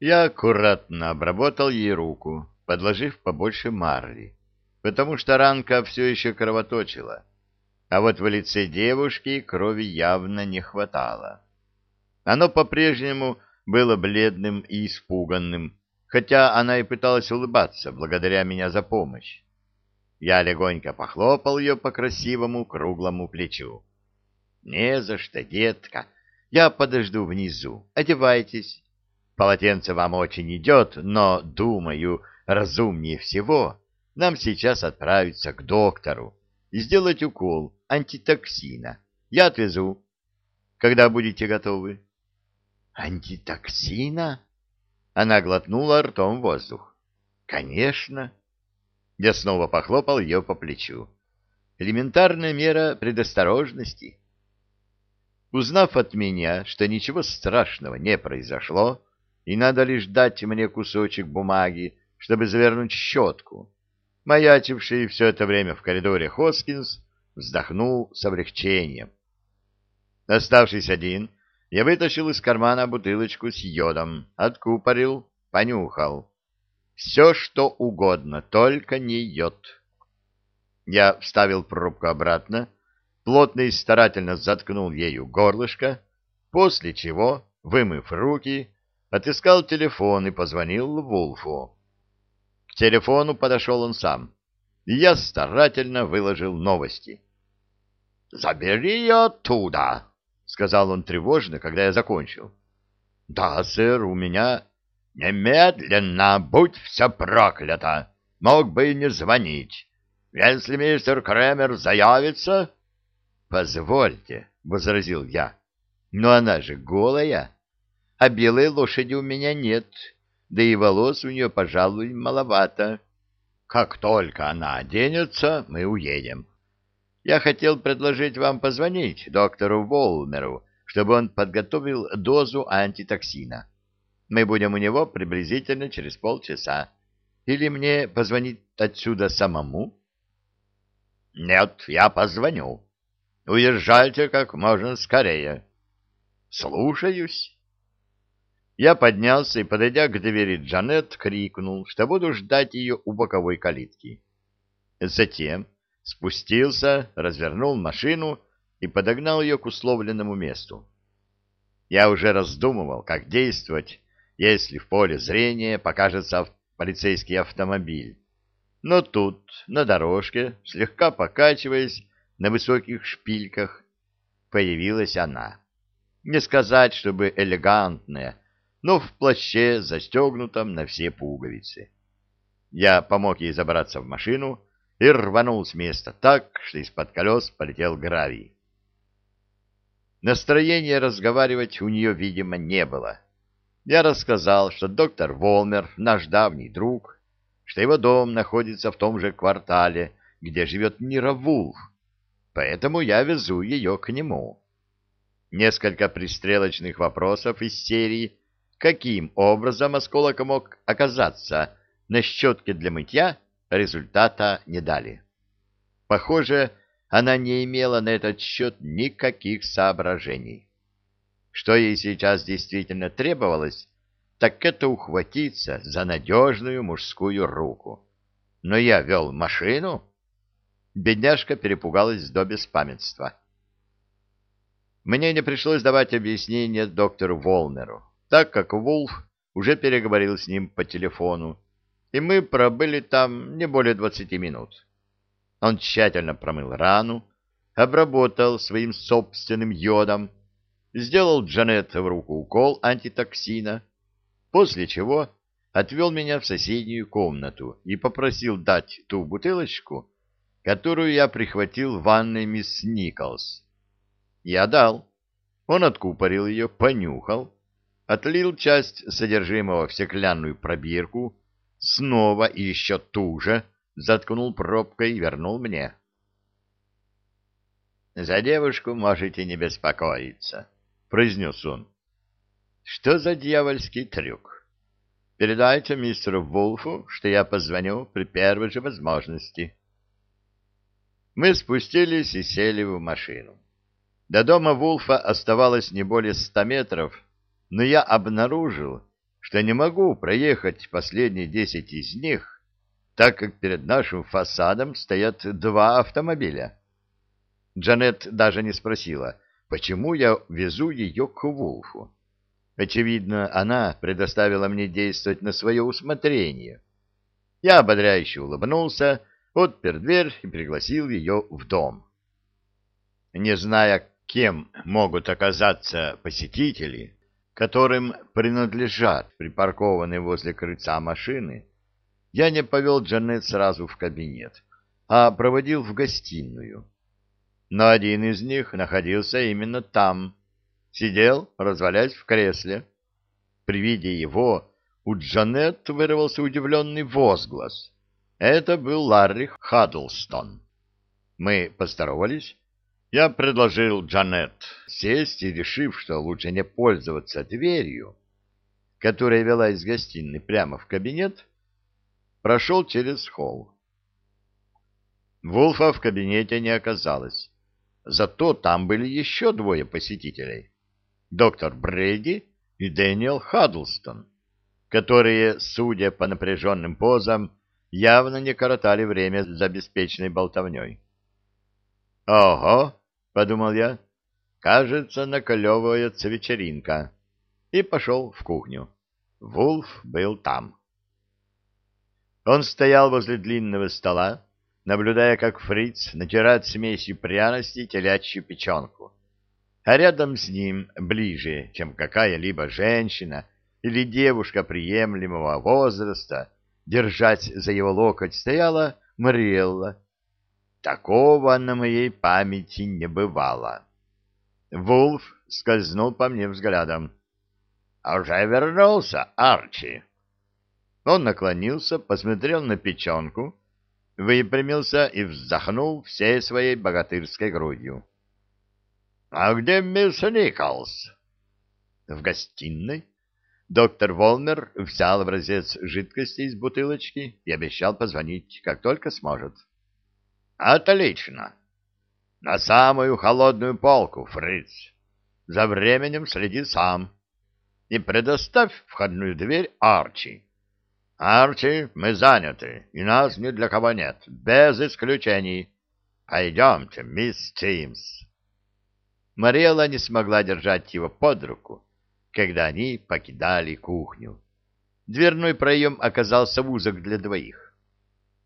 Я аккуратно обработал ей руку, подложив побольше марли, потому что ранка все еще кровоточила, а вот в лице девушки крови явно не хватало. Оно по-прежнему было бледным и испуганным, хотя она и пыталась улыбаться благодаря меня за помощь. Я легонько похлопал ее по красивому круглому плечу. — Не за что, детка. Я подожду внизу. Одевайтесь. Полотенце вам очень идет, но, думаю, разумнее всего нам сейчас отправиться к доктору и сделать укол антитоксина. Я отвезу. Когда будете готовы? Антитоксина? Она глотнула ртом воздух. Конечно. Я снова похлопал ее по плечу. Элементарная мера предосторожности. Узнав от меня, что ничего страшного не произошло, и надо лишь дать мне кусочек бумаги, чтобы завернуть щетку, маячивший все это время в коридоре Хоскинс вздохнул с облегчением. Оставшись один, я вытащил из кармана бутылочку с йодом, откупорил, понюхал. Все, что угодно, только не йод. Я вставил пробку обратно, плотно и старательно заткнул ею горлышко, после чего, вымыв руки, отыскал телефон и позвонил Вулфу. К телефону подошел он сам, я старательно выложил новости. «Забери ее оттуда!» — сказал он тревожно, когда я закончил. — Да, сэр, у меня... — Немедленно, будь все проклято! Мог бы и не звонить. Если мистер Кремер заявится... — Позвольте, — возразил я, — но она же голая, а белой лошади у меня нет, да и волос у нее, пожалуй, маловато. Как только она оденется, мы уедем. — я хотел предложить вам позвонить доктору Волмеру, чтобы он подготовил дозу антитоксина. Мы будем у него приблизительно через полчаса. Или мне позвонить отсюда самому? Нет, я позвоню. Уезжайте как можно скорее. Слушаюсь. Я поднялся и, подойдя к двери Джанет, крикнул, что буду ждать ее у боковой калитки. Затем спустился, развернул машину и подогнал ее к условленному месту. Я уже раздумывал, как действовать, если в поле зрения покажется полицейский автомобиль. Но тут, на дорожке, слегка покачиваясь на высоких шпильках, появилась она. Не сказать, чтобы элегантная, но в плаще, застегнутом на все пуговицы. Я помог ей забраться в машину, и рванул с места так, что из-под колес полетел гравий. Настроения разговаривать у нее, видимо, не было. Я рассказал, что доктор Волмер наш давний друг, что его дом находится в том же квартале, где живет Мира Вулф, поэтому я везу ее к нему. Несколько пристрелочных вопросов из серии «Каким образом осколок мог оказаться на щетке для мытья?» результата не дали. Похоже, она не имела на этот счет никаких соображений. Что ей сейчас действительно требовалось, так это ухватиться за надежную мужскую руку. Но я вел машину. Бедняжка перепугалась до беспамятства. Мне не пришлось давать объяснение доктору Волнеру, так как Вулф уже переговорил с ним по телефону и мы пробыли там не более двадцати минут. Он тщательно промыл рану, обработал своим собственным йодом, сделал Джанет в руку укол антитоксина, после чего отвел меня в соседнюю комнату и попросил дать ту бутылочку, которую я прихватил в ванной мисс Николс. Я дал. Он откупорил ее, понюхал, отлил часть содержимого в стеклянную пробирку, снова и еще туже заткнул пробкой и вернул мне. «За девушку можете не беспокоиться», — произнес он. «Что за дьявольский трюк? Передайте мистеру Вулфу, что я позвоню при первой же возможности». Мы спустились и сели в машину. До дома Вулфа оставалось не более ста метров, но я обнаружил, что не могу проехать последние десять из них, так как перед нашим фасадом стоят два автомобиля. Джанет даже не спросила, почему я везу ее к Вулфу. Очевидно, она предоставила мне действовать на свое усмотрение. Я ободряюще улыбнулся, отпер дверь и пригласил ее в дом. Не зная, кем могут оказаться посетители, которым принадлежат припаркованные возле крыльца машины, я не повел Джанет сразу в кабинет, а проводил в гостиную. Но один из них находился именно там, сидел, развалясь в кресле. При виде его у Джанет вырвался удивленный возглас. Это был Ларри Хаддлстон. Мы поздоровались. Я предложил Джанет сесть и, решив, что лучше не пользоваться дверью, которая вела из гостиной прямо в кабинет, прошел через холл. Вулфа в кабинете не оказалось. Зато там были еще двое посетителей доктор Брейди и Дэниел Хаддлстон, которые, судя по напряженным позам, явно не коротали время за беспечной болтовней. «Ого!» — подумал я. «Кажется, наколевывается вечеринка». И пошел в кухню. Вулф был там. Он стоял возле длинного стола, наблюдая, как фриц натирает смесью пряностей телячью печенку а рядом с ним, ближе, чем какая-либо женщина или девушка приемлемого возраста, держась за его локоть, стояла Мариэлла. Такого на моей памяти не бывало. Вулф скользнул по мне взглядом. «А уже вернулся, Арчи!» Он наклонился, посмотрел на печенку, выпрямился и вздохнул всей своей богатырской грудью. «А где мисс Николс?» «В гостиной». Доктор Волмер взял образец жидкости из бутылочки и обещал позвонить, как только сможет. «Отлично! На самую холодную полку, Фриц. За временем следи сам. И предоставь входную дверь Арчи. Арчи, мы заняты, и нас ни для кого нет, без исключений. Пойдемте, мисс Тимс». Мариэла не смогла держать его под руку, когда они покидали кухню. Дверной проем оказался узок для двоих.